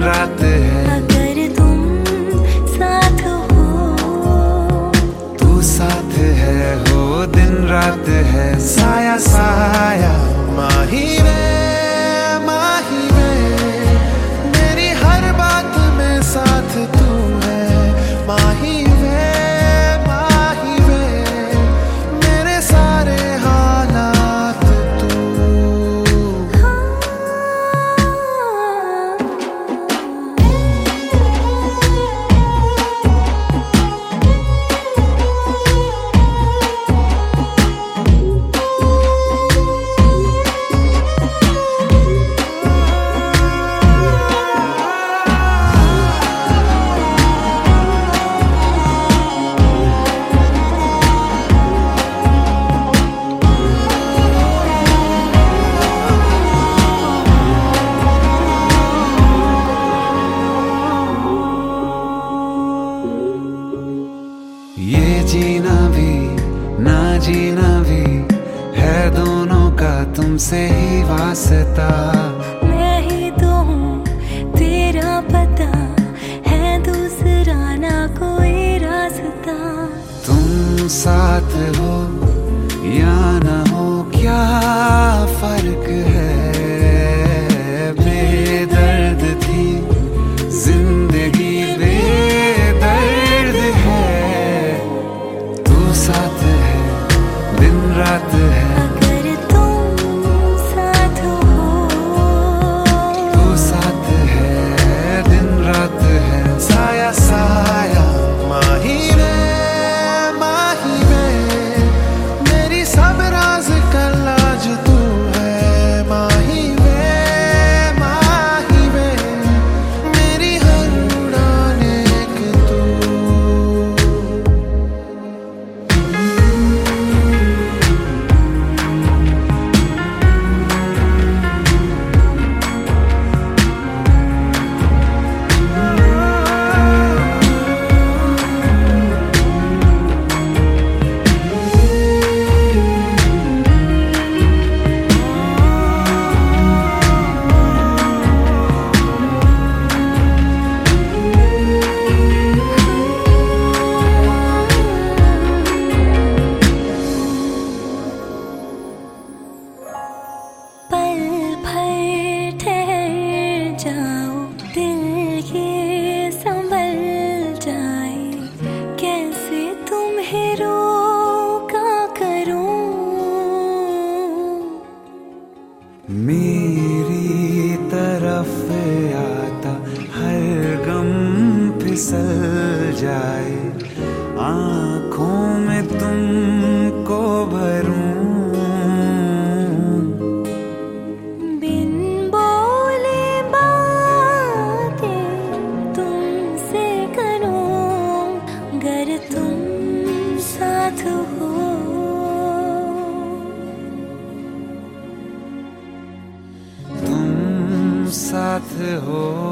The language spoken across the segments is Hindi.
रात है। अगर तुम साथ हो। तू साथ है हो दिन रात है। साया सा ये जीना भी ना जीना भी है दोनों का तुमसे ही वास्ता। मैं ही तो हूँ तेरा पता है दूसरा ना कोई रास्ता। तुम सा मेरी तरफ़ आता हर गम फिसल जाए। आँखों में तुमको भरूं हो।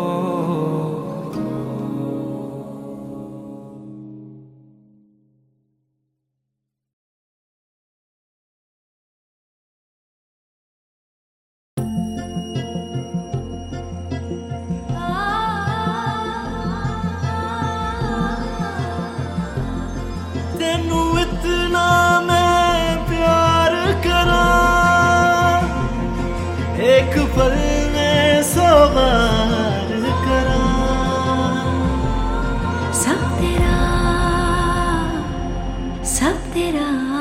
तेरा